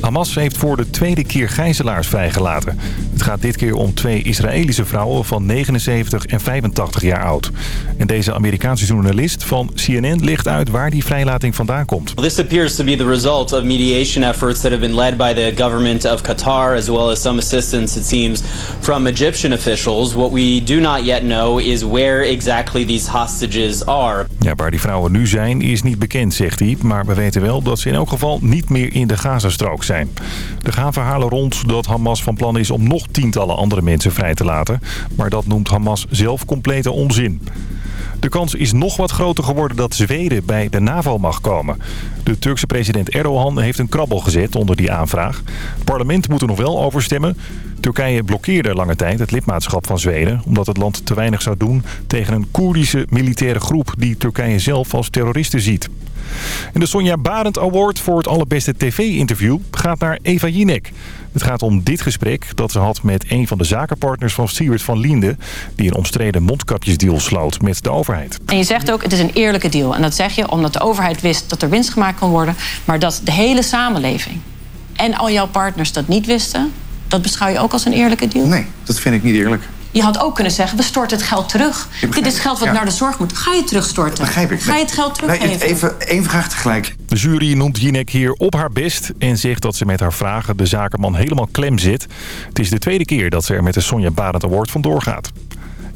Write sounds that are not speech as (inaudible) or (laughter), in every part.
Hamas heeft voor de tweede keer gijzelaars vrijgelaten. Het gaat dit keer om twee Israëlische vrouwen van 79 en 85 jaar oud. En deze Amerikaanse journalist van CNN legt uit waar die vrijlating vandaan komt. This appears to be the result of mediation efforts that have been led by the government of Qatar... as well as some assistance, it seems, from Egyptian officials. What we do not yet know is where exactly these hostages are. Ja, waar die vrouwen nu zijn is niet bekend, zegt hij. Maar we weten wel dat ze in elk geval niet meer in de Gazastrook zijn. Er gaan verhalen rond dat Hamas van plan is om nog tientallen andere mensen vrij te laten. Maar dat noemt Hamas zelf complete onzin. De kans is nog wat groter geworden dat Zweden bij de NAVO mag komen. De Turkse president Erdogan heeft een krabbel gezet onder die aanvraag. Het parlement moet er nog wel over stemmen. Turkije blokkeerde lange tijd het lidmaatschap van Zweden... omdat het land te weinig zou doen tegen een Koerdische militaire groep... die Turkije zelf als terroristen ziet. En de Sonja Barend Award voor het allerbeste tv-interview gaat naar Eva Jinek. Het gaat om dit gesprek dat ze had met een van de zakenpartners van Stuart van Liende... die een omstreden mondkapjesdeal sloot met de overheid. En je zegt ook, het is een eerlijke deal. En dat zeg je omdat de overheid wist dat er winst gemaakt kon worden... maar dat de hele samenleving en al jouw partners dat niet wisten... dat beschouw je ook als een eerlijke deal? Nee, dat vind ik niet eerlijk. Je had ook kunnen zeggen, we storten het geld terug. Dit is geld wat ja. naar de zorg moet. Ga je terugstorten? Begrijp ik. Ga je het geld Nee, teruggeven? even één vraag tegelijk. De jury noemt Jinek hier op haar best en zegt dat ze met haar vragen de zakenman helemaal klem zit. Het is de tweede keer dat ze er met de Sonja Barend Award vandoor gaat.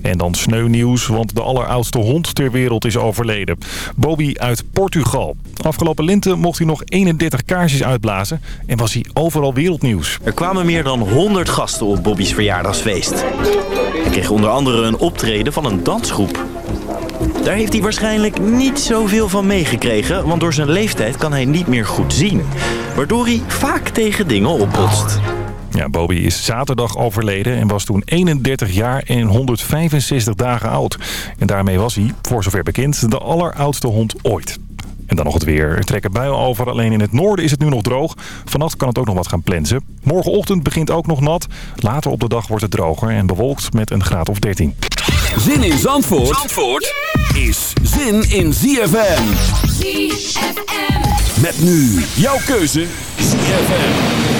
En dan sneuwnieuws, want de alleroudste hond ter wereld is overleden. Bobby uit Portugal. Afgelopen lente mocht hij nog 31 kaarsjes uitblazen en was hij overal wereldnieuws. Er kwamen meer dan 100 gasten op Bobby's verjaardagsfeest. Hij kreeg onder andere een optreden van een dansgroep. Daar heeft hij waarschijnlijk niet zoveel van meegekregen, want door zijn leeftijd kan hij niet meer goed zien. Waardoor hij vaak tegen dingen opbotst. Ja, Bobby is zaterdag overleden en was toen 31 jaar en 165 dagen oud. En daarmee was hij, voor zover bekend, de alleroudste hond ooit. En dan nog het weer. Er trekken buien over. Alleen in het noorden is het nu nog droog. Vannacht kan het ook nog wat gaan plensen. Morgenochtend begint ook nog nat. Later op de dag wordt het droger en bewolkt met een graad of 13. Zin in Zandvoort, Zandvoort is zin in ZFM. ZFM. Met nu jouw keuze ZFM.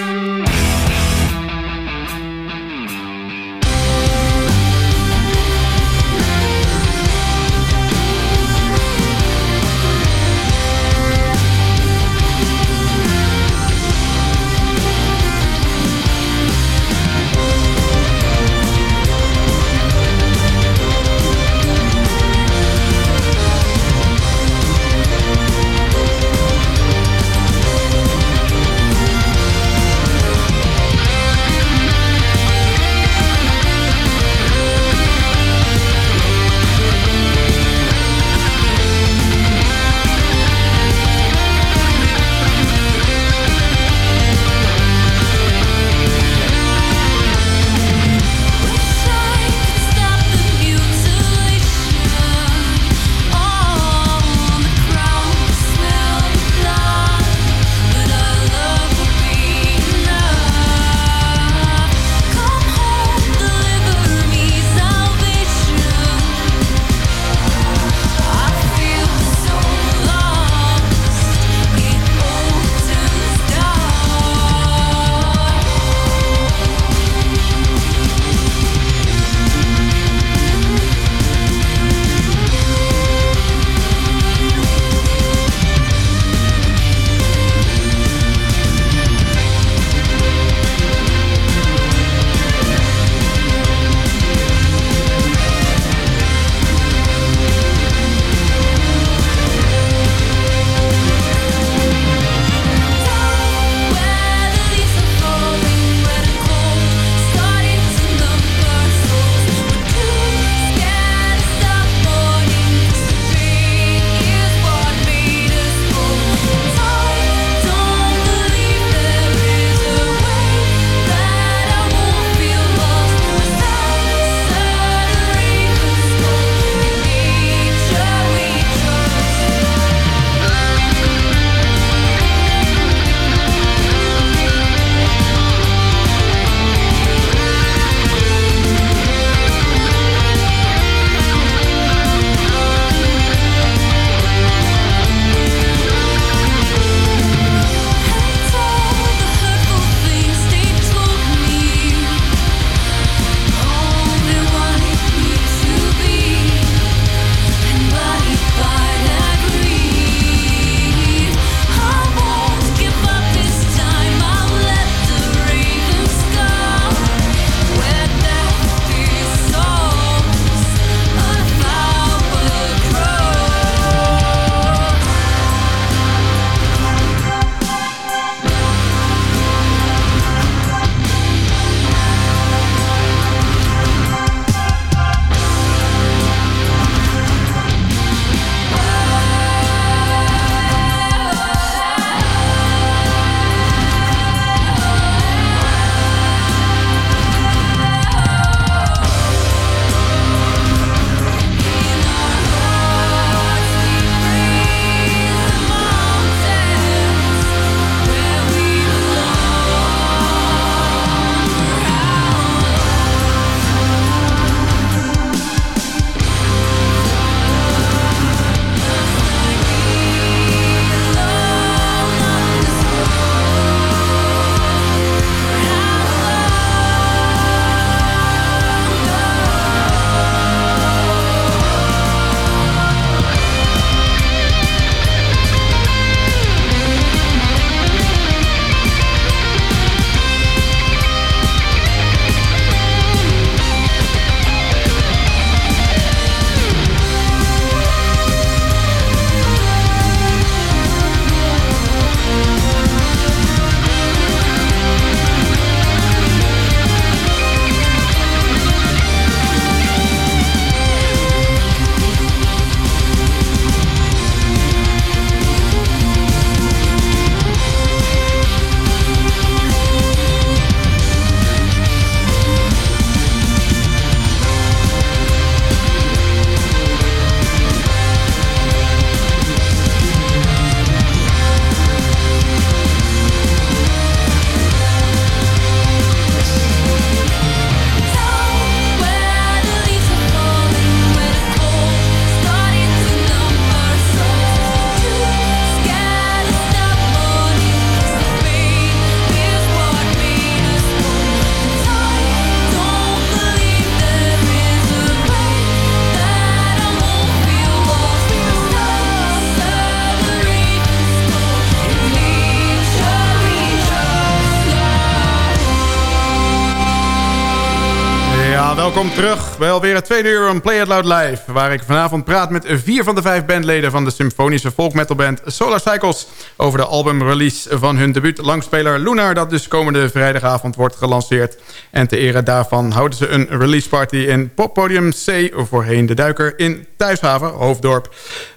Welkom terug bij alweer het tweede uur van Play It Loud Live... waar ik vanavond praat met vier van de vijf bandleden... van de symfonische folkmetalband Solar Cycles... over de albumrelease van hun debuut langspeler Lunar... dat dus komende vrijdagavond wordt gelanceerd. En te ere daarvan houden ze een release party in Poppodium C... voorheen de Duiker in Thuishaven, Hoofddorp.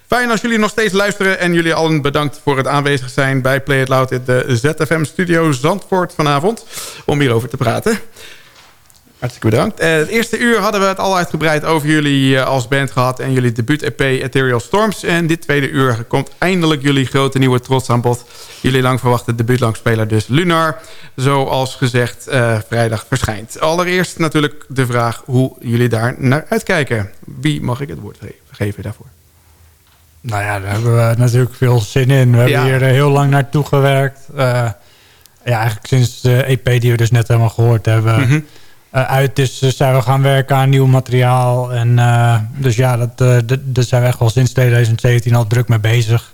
Fijn als jullie nog steeds luisteren en jullie allen bedankt voor het aanwezig zijn... bij Play It Loud in de ZFM-studio Zandvoort vanavond... om hierover te praten. Hartstikke bedankt. Uh, het eerste uur hadden we het al uitgebreid over jullie uh, als band gehad... en jullie debuut-EP Ethereal Storms. En dit tweede uur komt eindelijk jullie grote nieuwe trots aan bod. Jullie lang verwachte debuutlangsspeler dus Lunar. Zoals gezegd uh, vrijdag verschijnt. Allereerst natuurlijk de vraag hoe jullie daar naar uitkijken. Wie mag ik het woord geven daarvoor? Nou ja, daar hebben we natuurlijk veel zin in. We hebben hier heel lang naartoe gewerkt. ja, eigenlijk sinds de EP die we dus net helemaal gehoord hebben... Mm -hmm uh, uit is, dus zijn we gaan werken aan nieuw materiaal. En, uh, dus ja, dat, daar zijn we echt wel sinds 2017 al druk mee bezig.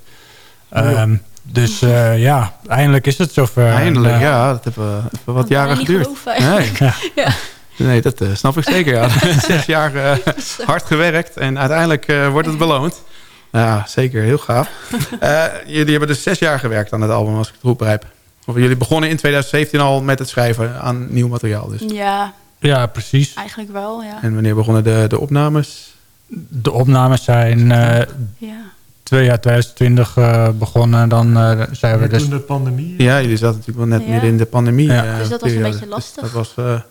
Um, dus ja, eindelijk is het zover. Eindelijk, en, ja. Dat heeft wat jaren geduurd. Nee. Ja. (laughs) ja. nee, dat snap ik zeker. Ja. (laughs) (laughs) Zes jaar hard gewerkt en uiteindelijk wordt het beloond. Ja, zeker. Heel gaaf. jullie hebben dus zes jaar gewerkt aan het album, als ik het goed begrijp. Of jullie begonnen in 2017 al met het schrijven aan nieuw materiaal. Dus. Ja, ja, precies. Eigenlijk wel, ja. En wanneer begonnen de, de opnames? De opnames zijn uh, ja. twee jaar 2020 uh, begonnen. Dan uh, zijn we dus... Toen de pandemie? Ja, jullie zaten natuurlijk wel net ja. midden in de pandemie. Ja. dus dat was een beetje lastig. Dus dat was...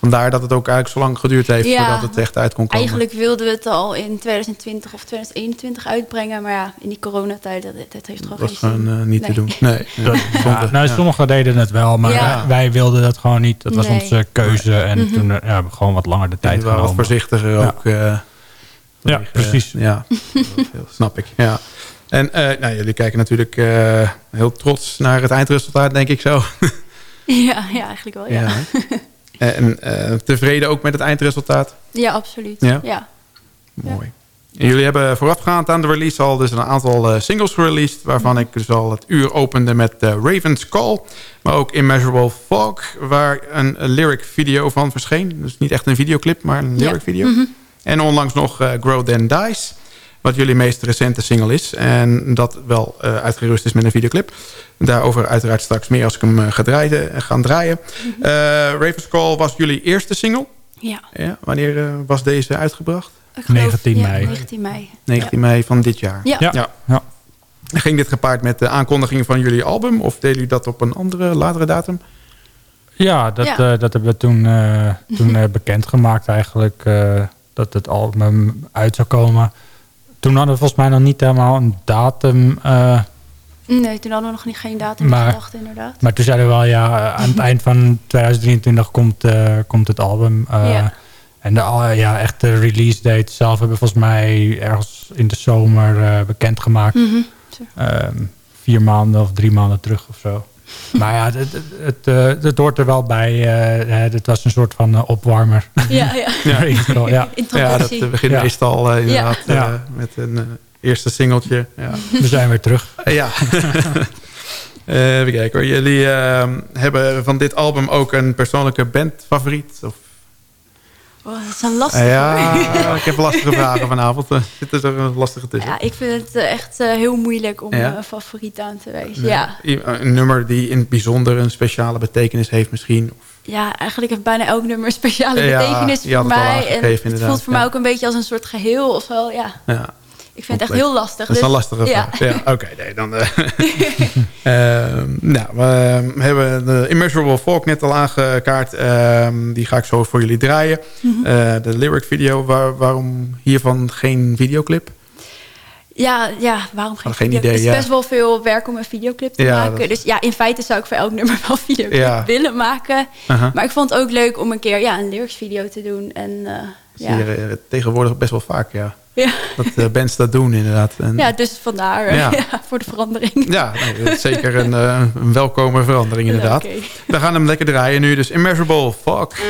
Vandaar dat het ook eigenlijk zo lang geduurd heeft ja, voordat het echt uit kon komen. Eigenlijk wilden we het al in 2020 of 2021 uitbrengen. Maar ja, in die coronatijd, dat, dat heeft gewoon dat geen zin. gewoon uh, niet nee. te doen. (laughs) Nee. Dat, ja, nou, sommigen deden het wel, maar ja. wij wilden dat gewoon niet. Dat was nee. onze keuze. En mm -hmm. toen ja, hebben we gewoon wat langer de tijd genomen. wat voorzichtiger ook. Uh, ja, precies. ja, (laughs) snap ik. Ja. En uh, nou, jullie kijken natuurlijk heel trots naar het eindresultaat, denk ik zo. (laughs) ja, ja, eigenlijk wel, ja. En uh, tevreden ook met het eindresultaat? Ja, absoluut. Ja? ja. Mooi. En jullie hebben voorafgaand aan de release al dus een aantal uh, singles gereleased... waarvan ik dus al het uur opende met uh, Raven's Call... maar ook Immeasurable Fog, waar een, een, lyric video van verscheen. Dus niet echt een videoclip, maar een lyric video. Mm -hmm. En onlangs nog Grow Then Dies wat jullie meest recente single is. En dat wel uh, uitgerust is met een videoclip. Daarover uiteraard straks meer als ik hem uh, ga draaien. Gaan draaien. Mm -hmm. uh, Raven's Call was jullie eerste single. Ja. ja wanneer was deze uitgebracht? Geloof, 19 ja, mei. 19 mei. 19 mei van dit jaar. Ja. ja. ja. Ging dit gepaard met de aankondiging van jullie album? Of deden jullie dat op een andere, latere datum? Ja, dat, dat hebben we toen, toen bekendgemaakt eigenlijk. dat het album uit zou komen toen hadden we volgens mij nog niet helemaal een datum. Uh, nee, toen hadden we nog niet, geen datum maar, gedacht, inderdaad. Maar toen zeiden we wel, ja, aan het (laughs) eind van 2023 komt, uh, komt het album. Ja. En de ja, echt de release date zelf hebben we volgens mij ergens in de zomer bekendgemaakt. Mm -hmm. vier maanden of drie maanden terug of zo. Maar ja, het, het, het, het, hoort er wel bij. Uh, het was een soort van uh, opwarmer. Ja, ja. (laughs) ja. (laughs) ja. ja dat begint ja. meestal uh, inderdaad ja. met een eerste singeltje. Ja. We zijn weer terug. ja. (laughs) even kijken hoor. Jullie ehm, hebben van dit album ook een persoonlijke bandfavoriet? Of Oh, dat is een lastige Ja, ik heb lastige vragen vanavond. Zit er een lastige tussen. Ja, ik vind het eh, echt uh, heel moeilijk om ja? een favoriet aan te wijzen. Ja. Een nummer die in het bijzonder een speciale betekenis heeft misschien? Ja, eigenlijk heeft bijna elk nummer een speciale betekenis voor mij. En het voelt voor mij ook een beetje als een soort geheel of zo. Ja. Ik vind het echt heel lastig. Dat is dus, een lastige vraag. Ja. ja Oké, nee, dan... Uh, uh, (laughs) (laughs) nou, we hebben de Immeasurable Folk net al aangekaart. Uh, die ga ik zo voor jullie draaien. Mm -hmm. de lyric video, waar, waarom hiervan geen videoclip? Ja, ja, waarom geen, geen idee? Het is best wel veel werk om een videoclip te ja, maken. Dat... Dus ja, in feite zou ik voor elk nummer wel videoclip ja. willen maken. -huh. Maar ik vond het ook leuk om een keer ja, een lyrics video te doen. En, uh, ja. Zie je tegenwoordig best wel vaak, ja. Ja. Dat uh, bands dat doen inderdaad. En, ja, dus vandaar ja. (laughs) ja. voor de verandering. Ja, nee, zeker een, uh, een welkome verandering inderdaad. Okay. We gaan hem lekker draaien nu. Dus Immeasurable Fuck.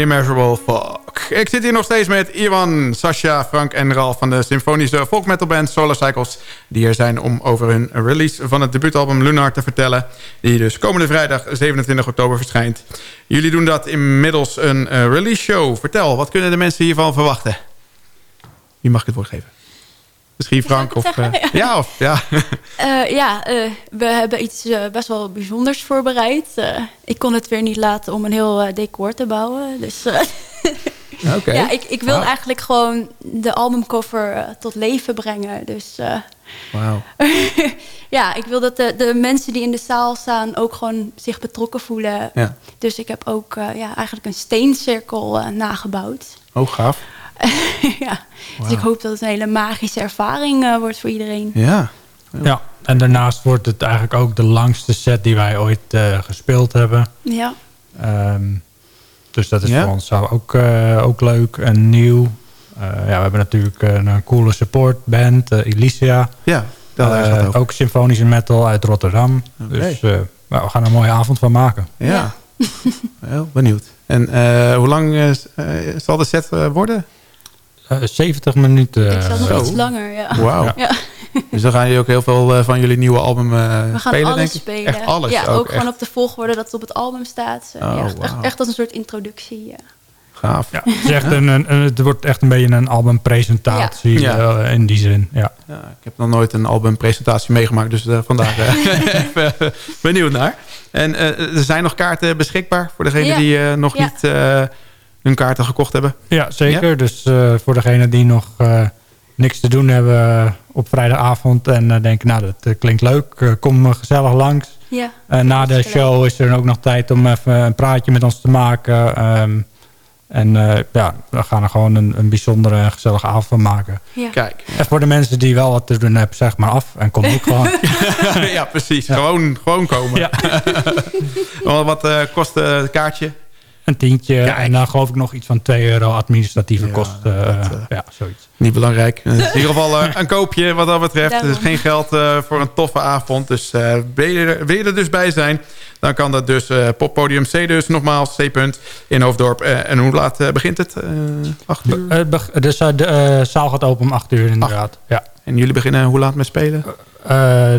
Immeasurable Folk. Ik zit hier nog steeds met Iwan, Sascha, Frank en Ralf van de symfonische folk metal band Solar Cycles. Die er zijn om over hun release van het debuutalbum Lunar te vertellen. Die dus komende vrijdag 27 oktober verschijnt. Jullie doen dat inmiddels een uh, release show. Vertel, wat kunnen de mensen hiervan verwachten? Wie mag ik het woord geven? Misschien Frank of... Uh, ja, of ja. Uh, (laughs) ja, uh, we hebben iets best wel bijzonders voorbereid. ik kon het weer niet laten om een heel decor te bouwen. Dus okay. (laughs) ja, ik, ik wil wow. eigenlijk gewoon de albumcover tot leven brengen. Dus Wauw. (laughs) ja, ik wil dat de, de mensen die in de zaal staan ook gewoon zich betrokken voelen. Ja. Dus ik heb ook ja, eigenlijk een steencirkel nagebouwd. Oh, gaaf. (laughs) ja. Dus ik hoop dat het een hele magische ervaring uh, wordt voor iedereen. Ja. ja. en daarnaast wordt het eigenlijk ook de langste set die wij ooit uh, gespeeld hebben. Ja. Um, dus dat is ja. voor ons ook, uh, ook leuk en nieuw. ja, we hebben natuurlijk een coole supportband, Elysia. Ja, daar ook. ook symfonische metal uit Rotterdam. Okay. Dus nou, we gaan er een mooie avond van maken. Ja, ja. (laughs) heel benieuwd. En hoe lang zal de set worden? Uh, 70 minuten. Ik zat nog Zo. iets langer, ja. Wauw. Ja. (laughs) Dus dan gaan jullie ook heel veel uh, van jullie nieuwe album uh, We gaan spelen, alles denk ik? spelen. Echt alles? Ja, ook, ook gewoon op de volgorde dat het op het album staat. Uh, oh, ja, echt, wow. echt, echt, als een soort introductie. Ja. Gaaf. Ja, het, is echt een, een, het wordt echt een beetje een albumpresentatie ja. in die zin. Ja. ja. ik heb nog nooit een albumpresentatie meegemaakt, dus vandaag (laughs) (laughs) even benieuwd naar. En er zijn nog kaarten beschikbaar voor degenen die nog niet hun kaarten gekocht hebben. Ja, zeker. Ja? Dus uh, voor degenen die nog uh, niks te doen hebben op vrijdagavond... en uh, denken, nou, dat klinkt leuk, kom gezellig langs. Ja, na de show is er ook nog tijd om even een praatje met ons te maken. Um, en ja, we gaan er gewoon een, een bijzondere en gezellige avond van maken. Ja. Kijk. En voor de mensen die wel wat te doen hebben, zeg maar af. En kom ook (laughs) gewoon. ja, precies. Ja. Gewoon, gewoon komen. Ja. (laughs) wat kost het kaartje? Een tientje Kijk. en dan geloof ik nog iets van 2 euro administratieve ja, kosten. Uh, uh, ja, zoiets. Niet belangrijk. in ieder geval uh, een koopje wat dat betreft. Er is geen geld voor een toffe avond. Dus wil je, er, wil je er dus bij zijn, dan kan dat dus poppodium C dus nogmaals, C. -punt, in Hoofddorp. en hoe laat begint het? 8 uur? dus de zaal gaat open om 8 uur inderdaad. Ja. En jullie beginnen hoe laat met spelen?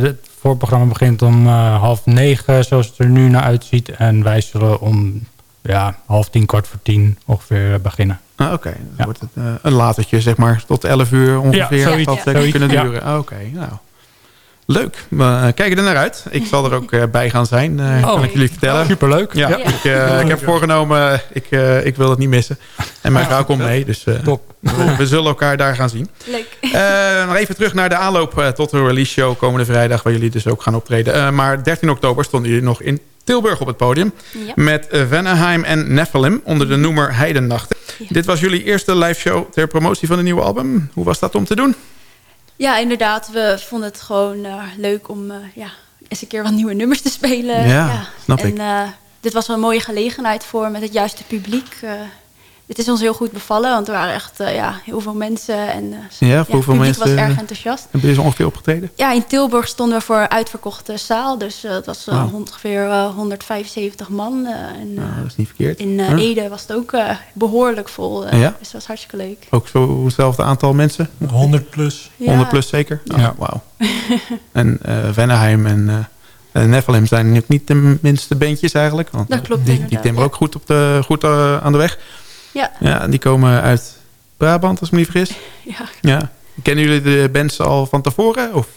het voorprogramma begint om half negen, zoals het er nu naar uitziet. En wij zullen om ja, half tien, kwart voor tien ongeveer beginnen. Ah, Oké, okay. dan ja. wordt het uh, een latertje, zeg maar, tot 11 uur ongeveer. Ja, zoiets, dat ja. zoiets, kunnen duren. Ah, Oké, okay, nou. Leuk. We uh, kijken er naar uit. Ik zal er ook uh, bij gaan zijn, uh, oh, kan ik jullie vertellen. Superleuk. Ja, ja. Ik, ik, heb voorgenomen, ik, ik wil het niet missen. En mijn vrouw komt mee, dus Top. We, we, zullen elkaar daar gaan zien. Leuk. nog even terug naar de aanloop tot de release show komende vrijdag, waar jullie dus ook gaan optreden. maar 13 oktober stonden jullie nog in Tilburg op het podium. Ja. Met Vanaheim en Nephilim onder de noemer Heidennachten. Ja. Dit was jullie eerste live show ter promotie van een nieuwe album. Hoe was dat om te doen? Ja, inderdaad. We vonden het gewoon uh, leuk om uh, ja, eens een keer wat nieuwe nummers te spelen. Ja, ja. snap en, ik. Uh, dit was wel een mooie gelegenheid voor met het juiste publiek. Het is ons heel goed bevallen, want er waren echt ja, heel veel mensen. En ja, ja, hoeveel het mensen was erg enthousiast. Hebben jullie ongeveer opgetreden? Ja, in Tilburg stonden we voor een uitverkochte zaal. Dus dat was wow. ongeveer 175 man. en, nou, dat is niet verkeerd. In? Ede was het ook behoorlijk vol. ja? Dus dat was hartstikke leuk. Ook zo hetzelfde aantal mensen? 100 plus. Ja. 100 plus zeker? Oh, ja. Wauw. en uh, Venneheim en uh, Nephilim zijn niet de minste bandjes eigenlijk. Want dat klopt Die, die timmeren ja. ook goed, op de, goed uh, aan de weg. Ja. ja. Die komen uit Brabant, als ik me niet vergis. (laughs) Ja. ja. Kennen jullie de bands al van tevoren? Of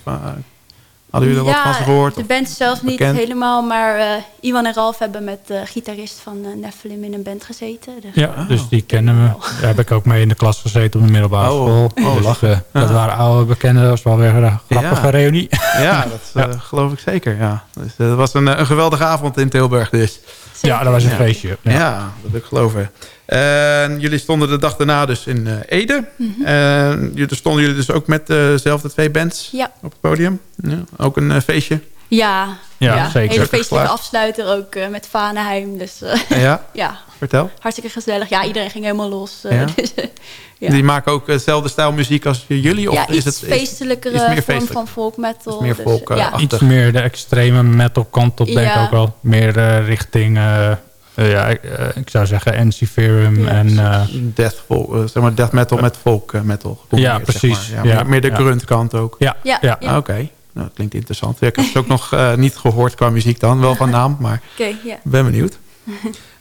hadden jullie er ja, wat van gehoord? de band zelf niet bekend? helemaal. Maar uh, Iwan en Ralf hebben met de gitarist van uh, Nephilim in een band gezeten. Dus, ja, oh. dus die kennen we. Daar heb ik ook mee in de klas gezeten op de middelbare oh, school. Oh, dus, lachen. uh, dat waren oude bekenden. Dat was wel weer een grappige ja. reunie. Ja, (laughs) dat ja. geloof ik zeker. Ja. Dus, dat was een, een geweldige avond in Tilburg dus. Zeker. Ja, dat was een feestje. Ja, ja dat wil ik geloven. Uh, jullie stonden de dag daarna dus in uh, Ede. Mm -hmm. stonden jullie dus ook met dezelfde twee bands ja. op het podium. Ja, ook een feestje. Ja, ja, ja. zeker. hele feestelijke afsluiter ook met Vaneheim. Dus, (laughs) ja? (laughs) ja, vertel. Hartstikke gezellig. Ja, iedereen ging helemaal los. Ja? (laughs) Dus, ja. Die maken ook dezelfde stijl muziek als jullie? Of ja, is iets het feestelijkere is, is meer vorm feestelijk? van folk metal. Is meer dus, folk, ja. Iets meer de extreme metal kant op denk ik ook wel. Meer uh, richting uh, ja, ik, ik, zou zeggen Ensiferum en... death, vol, zeg maar death metal met folk metal. Ja, precies. Zeg maar. ja, meer, de grunt kant ook. Ja, ja. ja. Oké. Okay. Nou, dat klinkt interessant. Ja, ik heb het ook nog niet gehoord qua muziek dan. Wel van naam, maar (laughs) okay, ben benieuwd.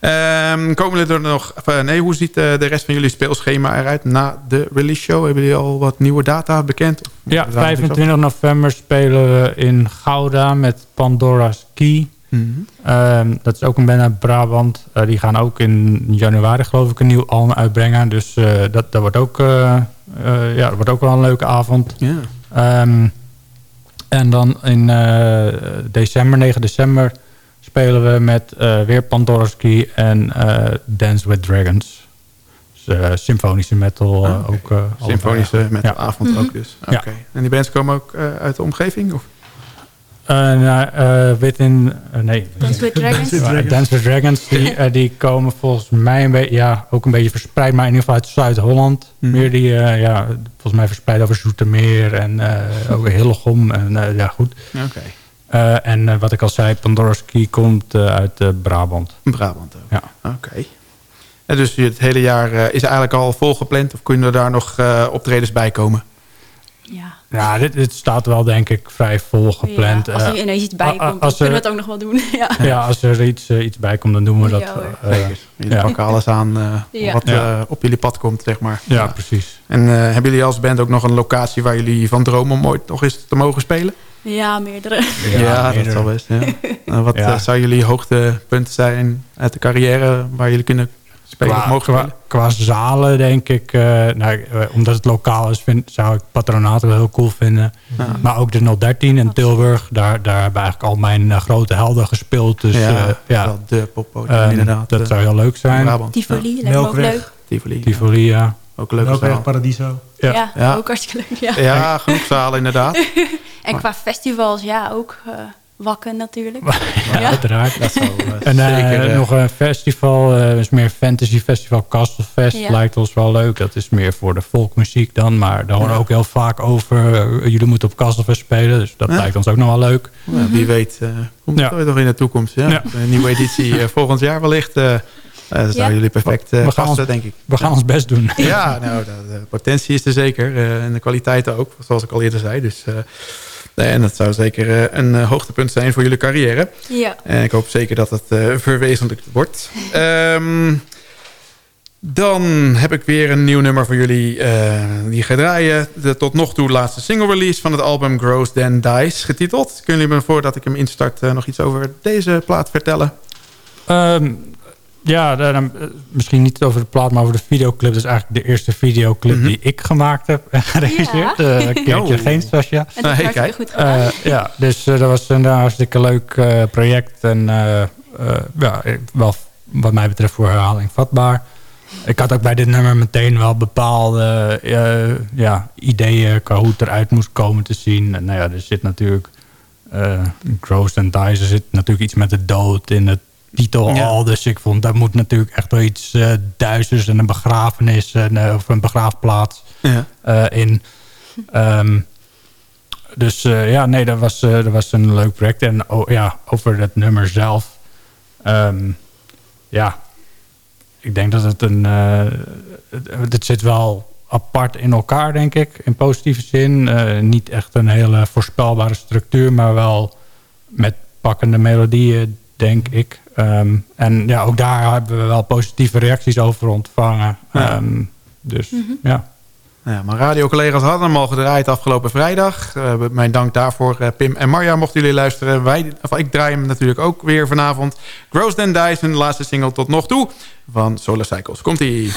Um, (laughs) komen er nog... nee, hoe ziet de rest van jullie speelschema eruit na de release show? Hebben jullie al wat nieuwe data bekend? Ja, 25 november spelen we in Gouda met Pandora's Key. Mm dat is ook een band uit Brabant. Uh, die gaan ook in januari geloof ik een nieuw album uitbrengen. Dus uh, dat, dat, wordt ook, uh, ja, dat wordt ook wel een leuke avond. Yeah. Um, en dan in december, 9 december spelen we met uh, weer Pandora's Key en uh, Dance with Dragons. Dus, uh, symfonische metal ah, ook. symfonische metalavond ja. ook dus. Oké. Okay. En die bands komen ook uit de omgeving? Of? Nou, within, nee. Dance with Dragons? Dance with Dragons, die, die (laughs) komen volgens mij een beetje, ja, ook een beetje verspreid, maar in ieder geval uit Zuid-Holland. Mm. Meer die, ja, volgens mij verspreid over Zoetermeer en ook Hillegom en ja, goed. Oké. Uh, en uh, wat ik al zei, Pandora's Key komt uh, uit Brabant. Brabant ook. Ja. Oké. Okay. dus het hele jaar is eigenlijk al volgepland of kunnen er daar nog optredens bij komen? Ja, ja dit, dit, staat wel denk ik vrij volgepland. Ja, als er ineens iets bij komt, dan kunnen we het ook nog wel doen. (laughs) ja. ja, als er iets, iets bij komt, dan doen we dat. jullie pakken alles aan wat op jullie pad komt, zeg maar. Ja, precies. En hebben jullie als band ook nog een locatie waar jullie van dromen om ooit nog eens te mogen spelen? Ja, meerdere. Ja, dat zal best. Ja. Nou, (laughs) wat ja. uh, zou jullie hoogtepunten zijn uit de carrière waar jullie kunnen spelen qua, mogen? Qua, zalen denk ik, uh, nou, uh, omdat het lokaal is, vind, zou ik Patronaat wel heel cool vinden. Ja. Maar ook de 013 in Tilburg, daar, daar hebben eigenlijk al mijn grote helden gespeeld. Dus, ja, ja. de poppodium um, inderdaad. Dat zou heel leuk zijn. Tivoli, lijkt me ook leuk. Tivoli, Tivoli ja. Ook leuk. Melkweg, Paradiso. Ja. ja, ook hartstikke leuk. Ja, ja genoeg zalen inderdaad. (laughs) en qua festivals, ja, ook uh, Wakken natuurlijk. (laughs) ja, ja, uiteraard. Dat uh, (laughs) en uh, zeker, nog een festival, is meer Fantasy Festival Castlefest. Ja. Lijkt ons wel leuk. Dat is meer voor de volkmuziek dan. Maar daar horen we ook heel vaak over. jullie moeten op Castlefest spelen. Dus dat lijkt ons ook nog wel leuk. wie weet komt het nog in de toekomst. Ja. Een nieuwe editie (laughs) volgend jaar wellicht... Uh, dat ja. jullie perfect uh, we gaan passen, denk ik. We gaan ons best doen. Ja, nou, de, potentie is er zeker. Uh, en de kwaliteit ook, zoals ik al eerder zei. Dus, en dat zou zeker een hoogtepunt zijn voor jullie carrière. Ja. En ik hoop zeker dat het verwezenlijkt wordt. um, (laughs) dan heb ik weer een nieuw nummer voor jullie die ga draaien. De tot nog toe laatste single release van het album Grows Then Dies getiteld. Kunnen jullie me voordat ik hem instart nog iets over deze plaat vertellen? Um, ja, dan, eh, misschien niet over de plaat, maar over de videoclip. Dat is eigenlijk de eerste videoclip mm -hmm. die ik gemaakt heb en geregisseerd. Ja. Uh, een keertje oh. geen. En dat uh, goed uh, Ja, dus dat was een hartstikke leuk project. En ja, wel wat mij betreft voor herhaling vatbaar. Ik had ook bij dit nummer meteen wel bepaalde ja, ideeën... hoe het eruit moest komen te zien. En nou ja, er zit natuurlijk... Uh, Gross and Dice, er zit natuurlijk iets met de dood in het titel ja. al. Dus ik vond, dat moet natuurlijk echt wel iets uh, en een begrafenis en, uh, of een begraafplaats ja. uh, in. Um, dus ja, nee, dat was, dat was een leuk project. En oh, ja, over het nummer zelf. Um, ja, ik denk dat het een... het, het zit wel apart in elkaar, denk ik. In positieve zin. niet echt een hele voorspelbare structuur, maar wel met pakkende melodieën, denk ik. Um, en ja, ook daar hebben we wel positieve reacties over ontvangen. Ja. Um, dus mm -hmm. ja. Ja, mijn radiocollega's hadden hem al gedraaid afgelopen vrijdag. Uh, mijn dank daarvoor. Uh, Pim en Marja, mochten jullie luisteren. Wij, of ik draai hem natuurlijk ook weer vanavond. Gross Then Dyson, de laatste single tot nog toe van Solar Cycles. Komt-ie.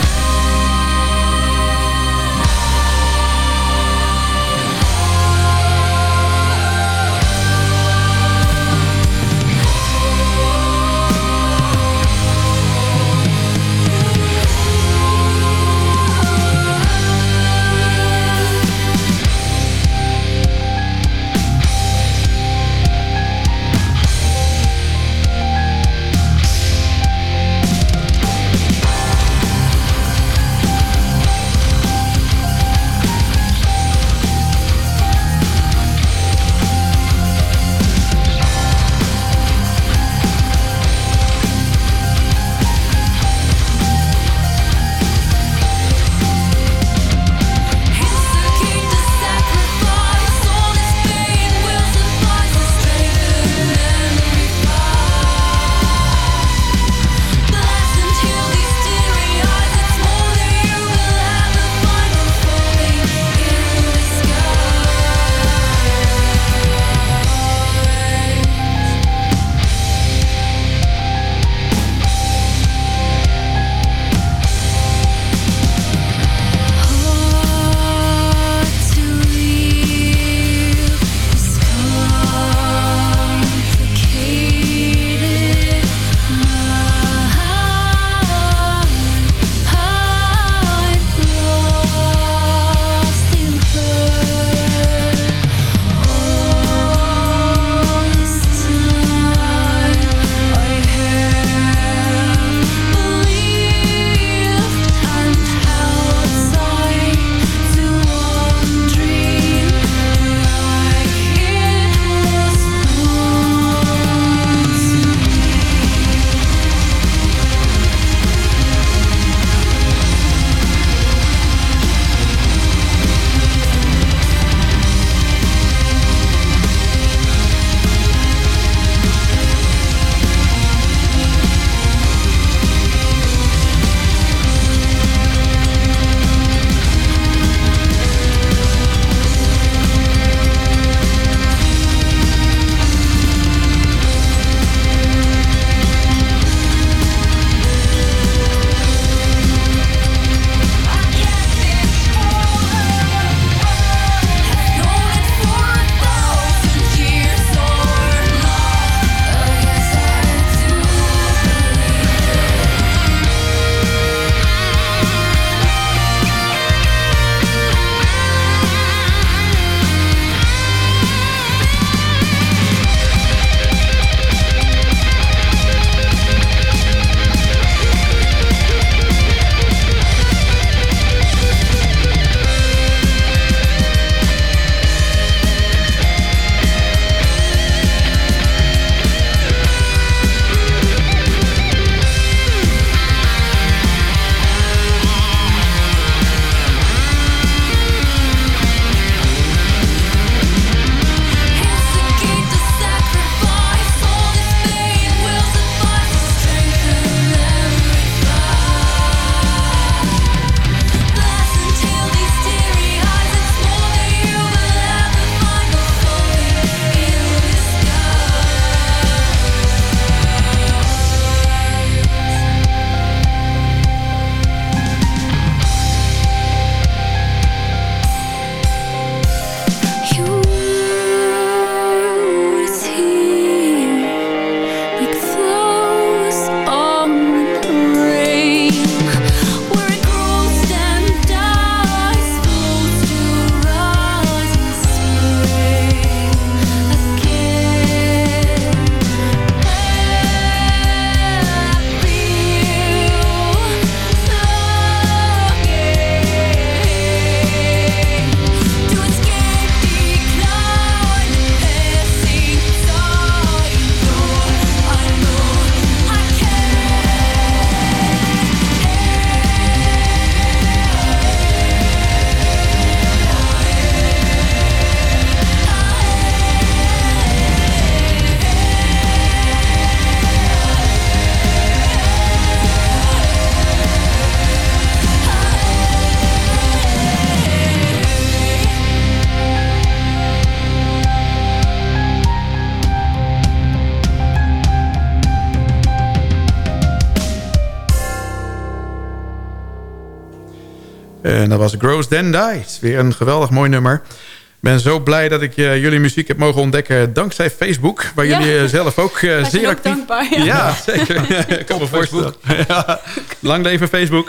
Grows Then Dies. Weer een geweldig mooi nummer. Ik ben zo blij dat ik uh, jullie muziek heb mogen ontdekken dankzij Facebook. Waar ja. jullie zelf ook uh, zeer actief... dankbaar. Ja, ja zeker. (laughs) ik kan me voorstellen. ja. (laughs) Lang leven Facebook.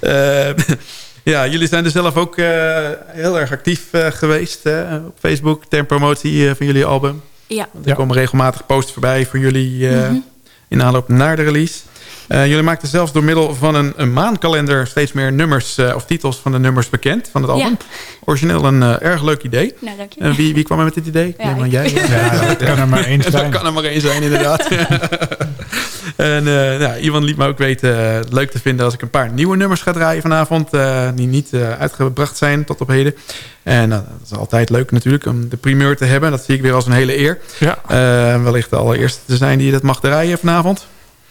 uh, (laughs) ja, jullie zijn er zelf ook heel erg actief geweest op Facebook... ter promotie van jullie album. Ja. er komen regelmatig posts voorbij voor jullie... Mm -hmm. in aanloop naar de release. Uh, jullie maakten zelfs door middel van een, een maankalender steeds meer nummers uh, of titels van de nummers bekend van het album. Ja. Origineel een uh, erg leuk idee. Nou, dank je. wie, wie kwam er met dit idee? Ja, nee, jij. (laughs) Ja, dat kan er maar één (laughs) zijn. dat kan er maar één zijn, inderdaad. (laughs) en nou, Ivan liet me ook weten het leuk te vinden als ik een paar nieuwe nummers ga draaien vanavond. die niet uitgebracht zijn tot op heden. En dat is altijd leuk natuurlijk om de primeur te hebben. Dat zie ik weer als een hele eer. Ja. wellicht de allereerste te zijn die dat mag draaien vanavond.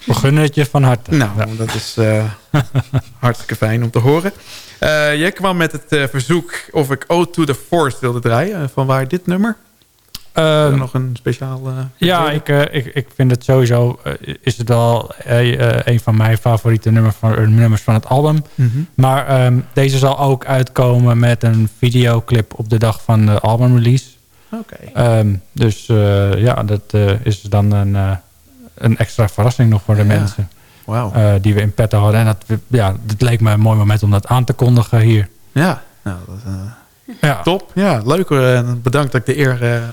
We gunnen het je van harte. Nou, ja. dat is uh, (laughs) hartstikke fijn om te horen. Uh, jij kwam met het uh, verzoek of ik Ode to the Forest wilde draaien. Van waar dit nummer? Um, nog een speciaal... ja, ik, ik, ik vind het sowieso... is het wel een van mijn favoriete nummers van, nummers van het album. Mm -hmm. Maar um, deze zal ook uitkomen met een videoclip op de dag van de albumrelease. Oké. Okay. Um, dus ja, dat is dan een een extra verrassing nog voor de ja. mensen. Wow. Uh, die we in petto hadden. En dat, ja, het leek me een mooi moment om dat aan te kondigen hier. Ja, nou, dat, uh, ja. top. Ja, leuk. Uh, bedankt dat ik de eer...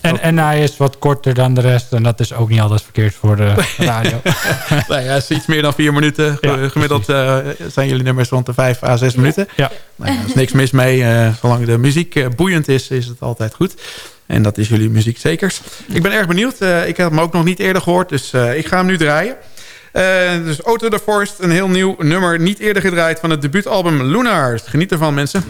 en, en hij is wat korter dan de rest. En dat is ook niet altijd verkeerd voor de (laughs) radio. (laughs) nee, hij is iets meer dan vier minuten. Ja, Gemiddeld zijn jullie nummers rond de vijf à zes minuten. Ja. Nou, er is niks mis mee. zolang de muziek boeiend is, is het altijd goed. En dat is jullie muziek zekers. Ik ben erg benieuwd. Uh, ik heb hem ook nog niet eerder gehoord. Dus uh, ik ga hem nu draaien. Uh, dus Auto the Forest, een heel nieuw nummer. Niet eerder gedraaid van het debuutalbum Lunars. Geniet ervan mensen.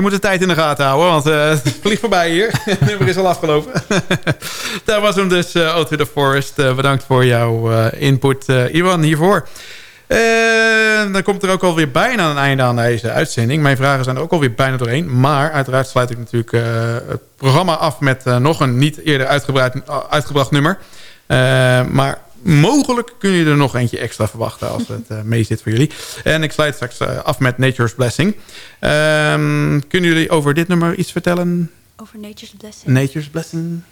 Je moet de tijd in de gaten houden, want uh, (laughs) het vliegt voorbij hier. Het nummer is al afgelopen. (laughs) Daar was hem dus, uh, Out to the Forest. Uh, bedankt voor jouw input, Iwan, hiervoor. dan komt er ook alweer bijna een einde aan deze uitzending. Mijn vragen zijn er ook alweer bijna doorheen. Maar uiteraard sluit ik natuurlijk het programma af met nog een niet eerder uitgebracht nummer. maar mogelijk kun je er nog eentje extra verwachten als het uh, mee zit voor jullie. En ik sluit straks uh, af met Nature's Blessing. Um, kunnen jullie over dit nummer iets vertellen? Over Nature's Blessing? Nature's Blessing.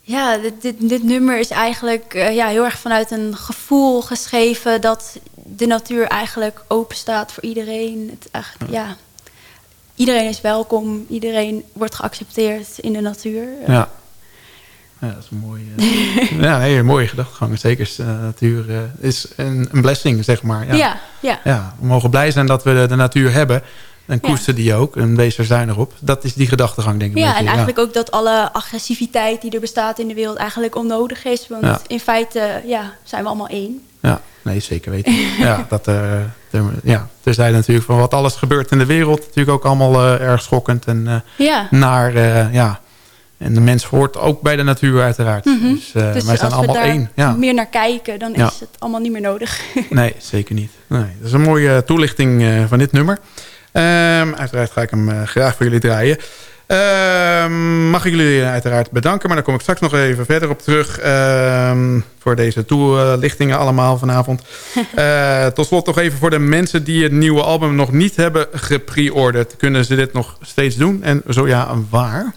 Ja, dit, dit, dit nummer is eigenlijk uh, ja, heel erg vanuit een gevoel geschreven... dat de natuur eigenlijk open staat voor iedereen. Het eigenlijk, ja. Iedereen is welkom, iedereen wordt geaccepteerd in de natuur. Ja. Ja, dat is een mooie, (laughs) ja, nee, een mooie gedachtegang. Zeker uh, natuur uh, is een, een, blessing, zeg maar. Ja. Ja, ja. ja. we mogen blij zijn dat we de, de natuur hebben. En koester die ook. En wees er zuinig op. Dat is die gedachtegang, denk ik. Ja, en eigenlijk ook dat alle agressiviteit die er bestaat in de wereld eigenlijk onnodig is. Want in feite ja, zijn we allemaal één. Ja, nee, zeker weten. (laughs) ja, dat, uh, er, ja, natuurlijk van wat alles gebeurt in de wereld. Natuurlijk ook allemaal erg schokkend en naar... ja, en de mens hoort ook bij de natuur uiteraard. Mhm. Dus, uh, dus wij zijn allemaal één. Ja. meer naar kijken, dan is het allemaal niet meer nodig. (laughs) nee, zeker niet. Nee, dat is een mooie toelichting uh, van dit nummer. Um, uiteraard ga ik hem uh, graag voor jullie draaien. Um, mag ik jullie uiteraard bedanken, maar daar kom ik straks nog even verder op terug. Um, voor deze toelichtingen allemaal vanavond. (laughs) tot slot nog even voor de mensen die het nieuwe album nog niet hebben gepreorderd. Kunnen ze dit nog steeds doen? En zo ja, waar?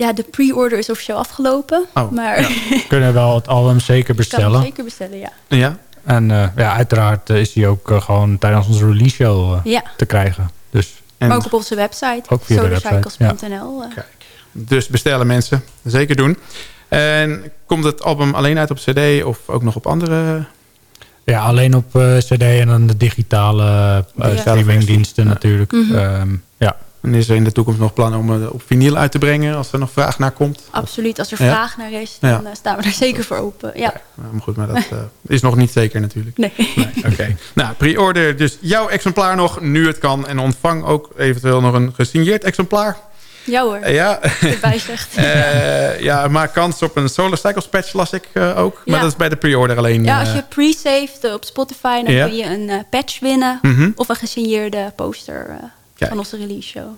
Ja, de pre-order is officieel afgelopen. Oh, maar... Ja. (laughs) Kunnen wel het album zeker bestellen. Kan zeker bestellen, ja. Ja? En uh, ja, uiteraard is die ook uh, gewoon tijdens onze release show uh, ja. te krijgen. Dus, en maar ook op onze website. Ook via solarcycles.nl. Kijk, dus bestellen mensen. Zeker doen. En komt het album alleen uit op cd of ook nog op andere... Ja, alleen op cd en dan de digitale streamingdiensten natuurlijk. Mm -hmm. ja. En is er in de toekomst nog plan om het op vinyl uit te brengen als er nog vraag naar komt? Absoluut, als er vraag naar is, dan eh, staan we er zeker voor open. Ja. maar goed, maar dat uh, is nog niet zeker natuurlijk. Nee. nee Oké. Nou, pre-order dus jouw exemplaar nog, nu het kan. En ontvang ook eventueel nog een gesigneerd exemplaar. Ja hoor, ja. zegt. (laughs) ja, maak kans op een Solar Cycles patch las ik ook. Maar dat is bij de pre-order alleen. Ja, als je pre-saved op Spotify... dan kun je een patch winnen. Mhm. Of een gesigneerde poster van onze release show.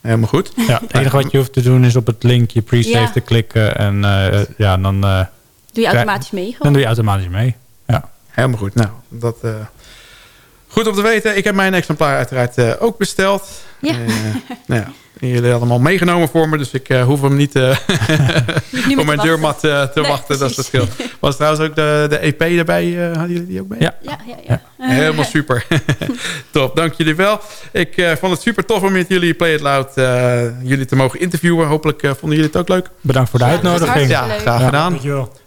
Helemaal goed. Ja, het enige wat je hoeft te doen is op het linkje pre-save te klikken. En uh, ja, dan... Uh, doe je automatisch mee gewoon. Dan doe je automatisch mee, ja. Helemaal goed. Nou, dat... Uh, goed om te weten. Ik heb mijn exemplaar uiteraard ook besteld. Ja. nou ja, jullie allemaal meegenomen voor me. Dus ik uh, hoef hem niet, (laughs) uh, niet (laughs) op mijn deurmat uh, te nee, wachten. Dat is het verschil. Was trouwens ook de, de EP erbij? hadden jullie die ook mee? Ja. Ja, ja, ja. Helemaal super. (laughs) Top, dank jullie wel. Ik vond het super tof om met jullie Play It Loud jullie te mogen interviewen. Hopelijk vonden jullie het ook leuk. Bedankt voor de uitnodiging. Ja, graag gedaan.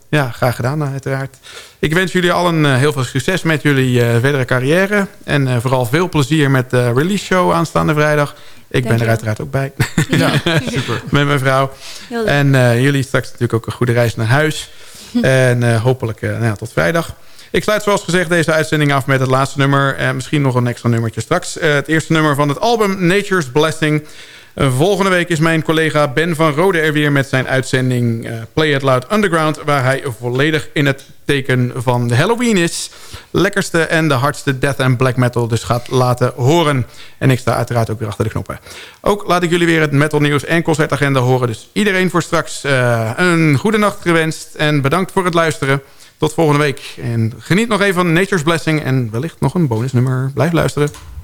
Ja, graag gedaan uiteraard. Ik wens jullie allen heel veel succes met jullie verdere carrière. En vooral veel plezier met de release show aanstaande vrijdag. Ik ben er uiteraard ook bij. (laughs) Ja, super. Met mijn vrouw. En uh, jullie straks natuurlijk ook een goede reis naar huis. (laughs) en uh, hopelijk uh, nou ja, tot vrijdag. Ik sluit zoals gezegd deze uitzending af met het laatste nummer. En misschien nog een extra nummertje straks. het eerste nummer van het album Nature's Blessing. Volgende week is mijn collega Ben van Rode er weer met zijn uitzending Play It Loud Underground... waar hij volledig in het teken van de Halloween is. Lekkerste en de hardste death en black metal dus gaat laten horen. En ik sta uiteraard ook weer achter de knoppen. Ook laat ik jullie weer het metal nieuws en concertagenda horen. Dus iedereen voor straks uh, een goede nacht gewenst. En bedankt voor het luisteren. Tot volgende week. En geniet nog even van Nature's Blessing. En wellicht nog een bonusnummer. Blijf luisteren.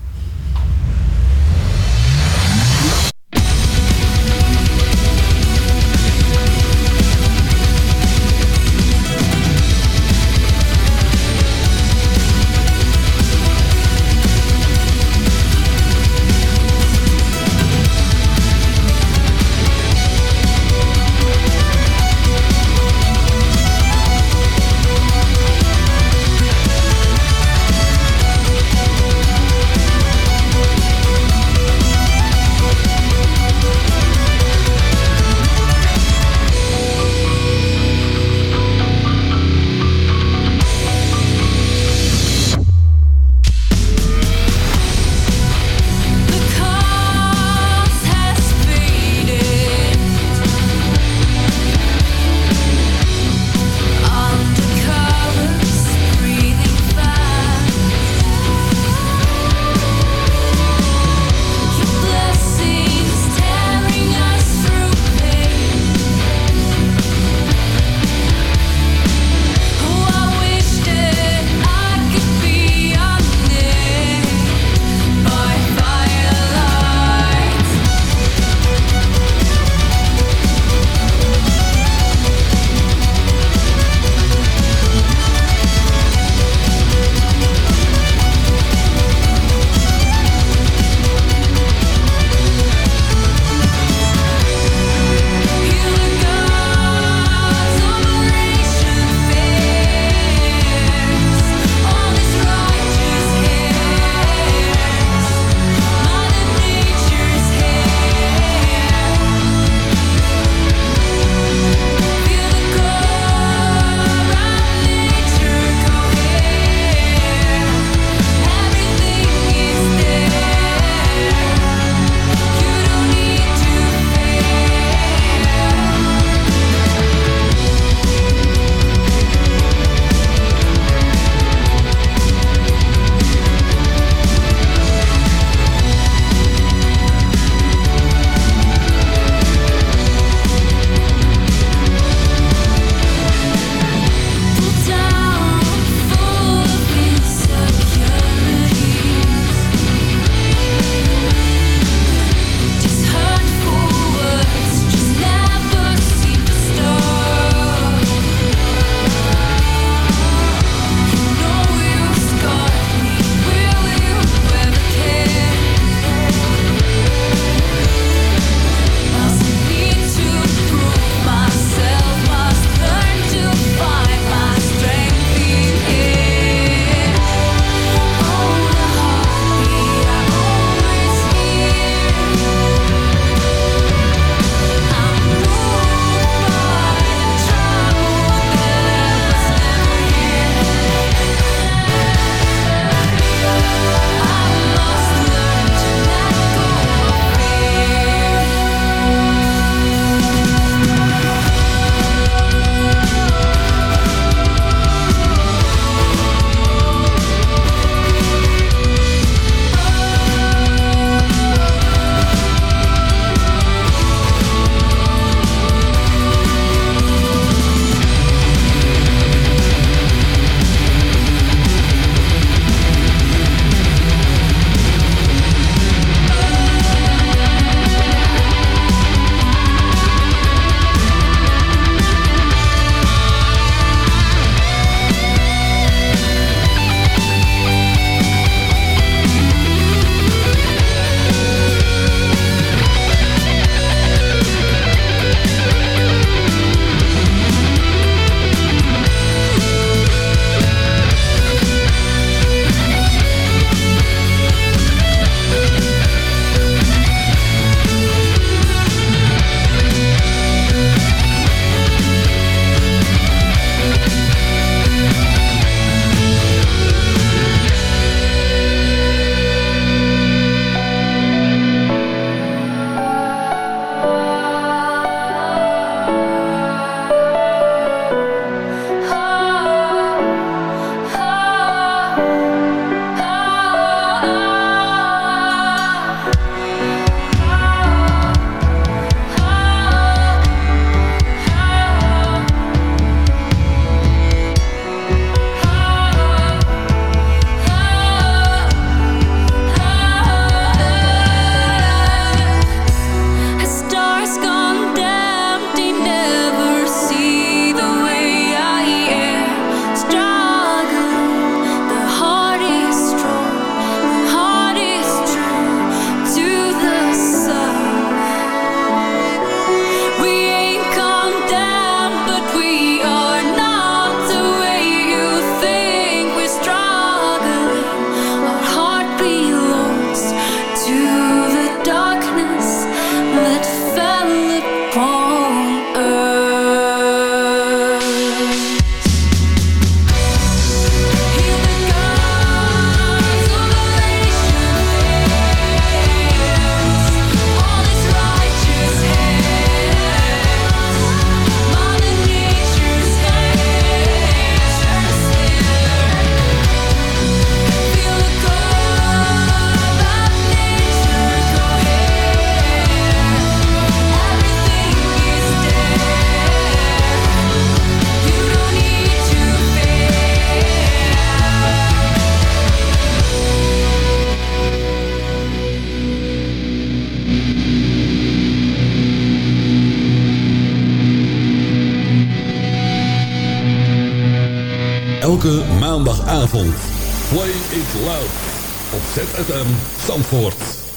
It loud. Op ZFM Zandvoort.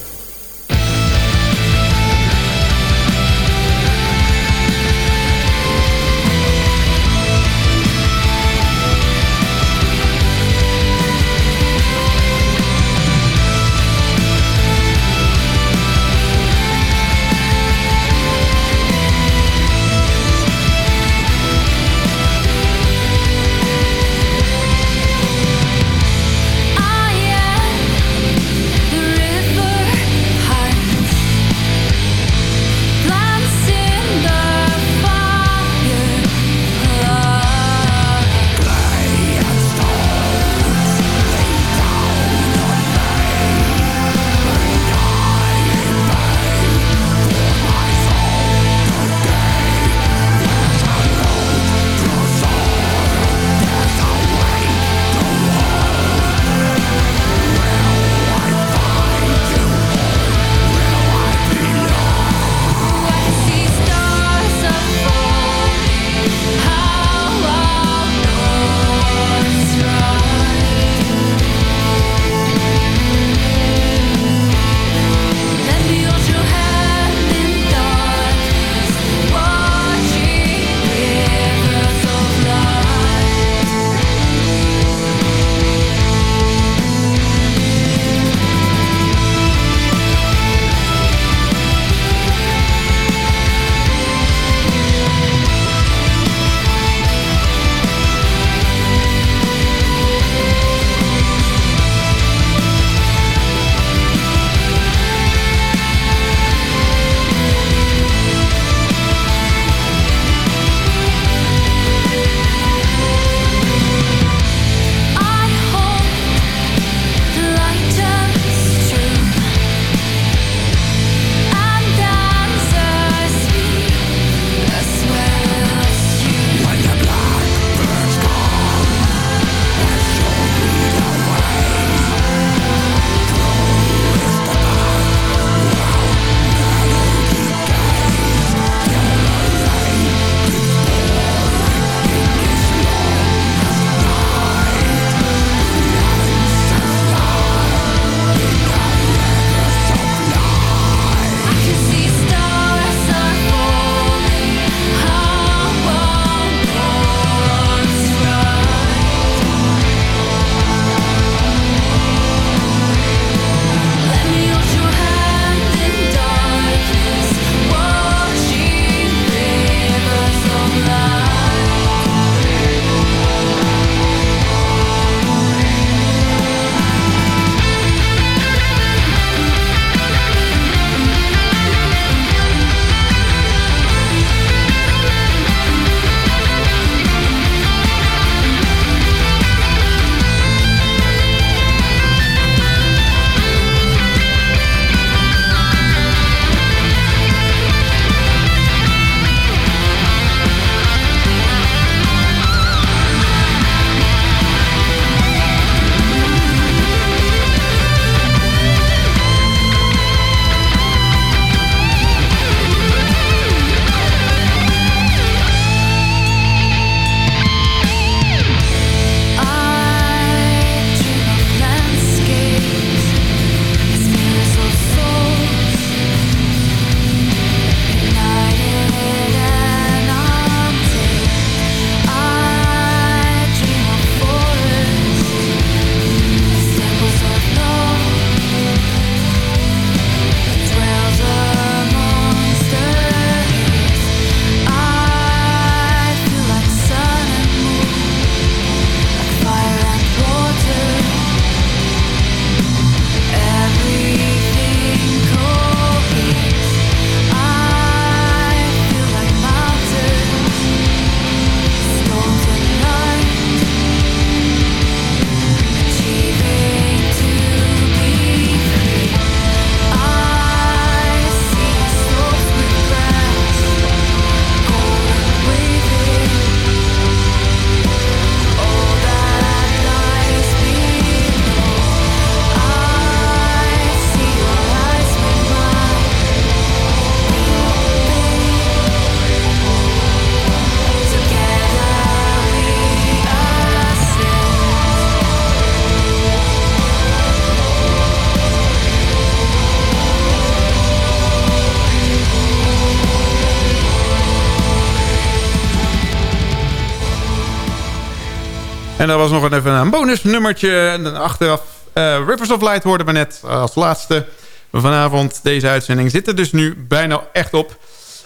En dat was nog even een bonusnummertje. Achteraf uh, Rivers of Light hoorden we net als laatste vanavond. Deze uitzending zit er dus nu bijna echt op.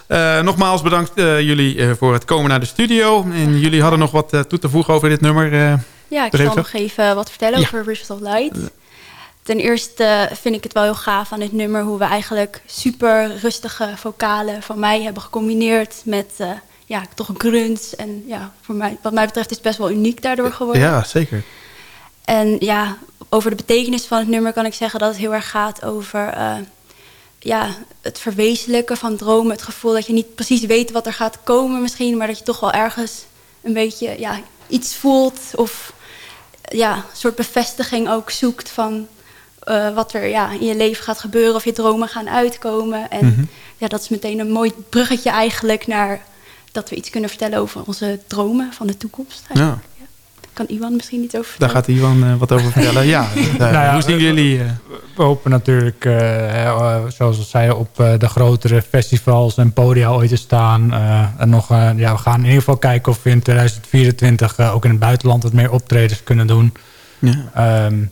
Uh, nogmaals bedankt uh, jullie voor het komen naar de studio. En jullie hadden nog wat toe te voegen over dit nummer. ja, ik zal nog even wat vertellen over Rivers of Light. Ten eerste vind ik het wel heel gaaf aan dit nummer... hoe we eigenlijk super rustige vocalen van mij hebben gecombineerd... met ja, toch een grunt. En ja, voor mij, wat mij betreft is het best wel uniek daardoor geworden. Ja, zeker. En ja, over de betekenis van het nummer kan ik zeggen dat het heel erg gaat over uh, ja, het verwezenlijken van dromen. Het gevoel dat je niet precies weet wat er gaat komen misschien, maar dat je toch wel ergens een beetje ja, iets voelt of ja, een soort bevestiging ook zoekt van uh, wat er ja, in je leven gaat gebeuren of je dromen gaan uitkomen. En mm -hmm. ja, dat is meteen een mooi bruggetje eigenlijk naar dat we iets kunnen vertellen over onze dromen van de toekomst. Ja. Kan Iwan misschien iets over vertellen? Daar gaat Iwan uh, wat over vertellen. ja, (laughs) nou ja, hoe zien jullie... Uh... We hopen natuurlijk, uh, zoals we zeiden, op de grotere festivals en podia ooit te staan. en nog, ja, we gaan in ieder geval kijken of we in 2024 ook in het buitenland wat meer optredens kunnen doen. Ja. Um,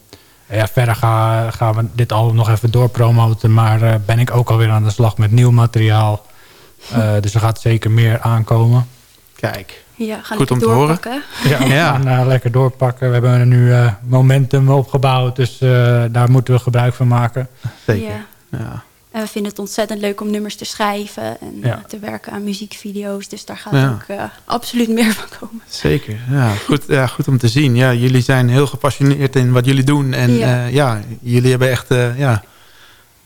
ja, verder gaan, gaan we dit al nog even doorpromoten. Maar ben ik ook alweer aan de slag met nieuw materiaal. Uh, dus er gaat zeker meer aankomen. Kijk, ja, gaan goed om te horen. Ja, we gaan uh, lekker doorpakken. We hebben er nu uh, momentum opgebouwd, dus daar moeten we gebruik van maken. Zeker. Ja. ja. En we vinden het ontzettend leuk om nummers te schrijven en ja. te werken aan muziekvideo's. Dus daar gaat ook absoluut meer van komen. Zeker, ja goed, ja, goed om te zien. Ja, jullie zijn heel gepassioneerd in wat jullie doen. En ja, ja jullie hebben echt ja,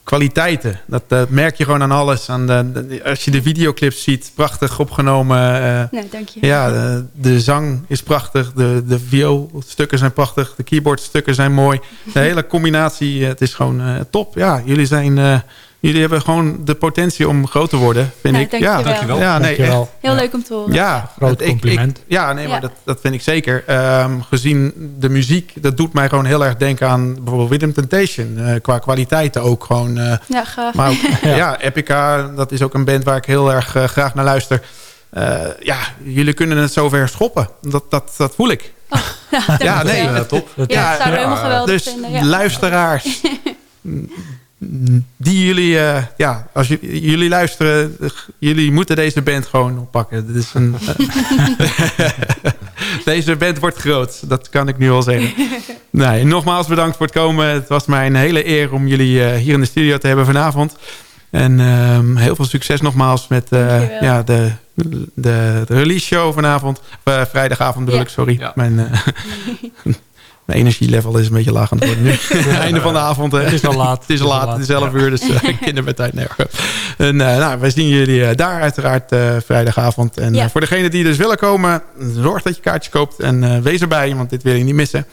kwaliteiten. Dat, dat, merk je gewoon aan alles. Aan de, als je de videoclips ziet, prachtig opgenomen. Uh, nee, dank je. Ja, de, de, zang is prachtig. De, de vioolstukken zijn prachtig. De keyboardstukken zijn mooi. De hele combinatie, het is gewoon uh, top. Ja, jullie zijn... Uh, jullie hebben gewoon de potentie om groot te worden, vind ik. Dankjewel. Ja, dankjewel. Ja, nee, dankjewel. Heel leuk om te horen. Ja, groot compliment. Ik, ja, nee, maar Dat, dat vind ik zeker. Um, gezien de muziek, dat doet mij gewoon heel erg denken aan bijvoorbeeld Rhythm Temptation. Uh, qua kwaliteiten ook gewoon. Uh, ja, gaaf. Maar ook, (laughs) ja. ja, Epica, dat is ook een band waar ik heel erg uh, graag naar luister. ja, jullie kunnen het zover schoppen. Dat, dat, dat voel ik. Oh, ja, ja, nee, top. Ja, dat zou helemaal geweldig dus vinden. Ja. luisteraars, (laughs) die jullie, uh, ja, als jullie luisteren, jullie moeten deze band gewoon oppakken. Dit is een, (laughs) deze band wordt groot, dat kan ik nu al zeggen. Nee, nogmaals bedankt voor het komen. Het was mij een hele eer om jullie uh, hier in de studio te hebben vanavond. En um, heel veel succes nogmaals met uh, ja, de, de, de, release show vanavond. vrijdagavond bedoel ja. ik, sorry. Ja. Mijn, (laughs) mijn energielevel is een beetje laag aan het worden nu. (laughs) het einde van de avond. (laughs) Het is al laat. Het is al laat, het is 11 uur, dus (laughs) uh, kinderen met tijd nergens. En uh, nou, wij zien jullie uh, daar uiteraard vrijdagavond. En ja. voor degenen die dus willen komen, zorg dat je kaartjes koopt. En wees erbij, want dit wil je niet missen.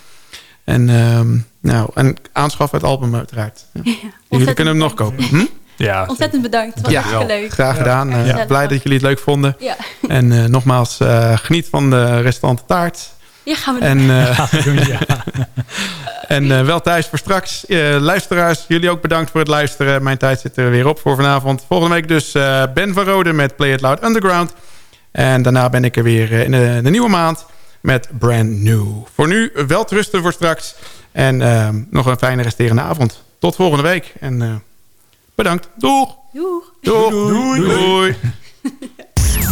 En, um, nou, en aanschaf het album uiteraard. Ja. jullie kunnen hem nog kopen. Hm? Ja, Ontzettend bedankt. Het was ja, leuk. Graag gedaan. Ja. blij dat jullie het leuk vonden. Ja. En nogmaals, geniet van de restaurant taart. Ja, gaan we doen. (laughs) En, uh, doen, ja. (laughs) en uh, wel thuis voor straks. Uh, luisteraars, jullie ook bedankt voor het luisteren. Mijn tijd zit er weer op voor vanavond. Volgende week dus Ben van Rode met Play It Loud Underground. En daarna ben ik er weer in de, de nieuwe maand met Brand New. Voor nu wel rusten voor straks. En ehm, nog een fijne resterende avond. Tot volgende week. En bedankt. Doeg. Doeg. Doeg. Doei. Doei. Doei. (laughs)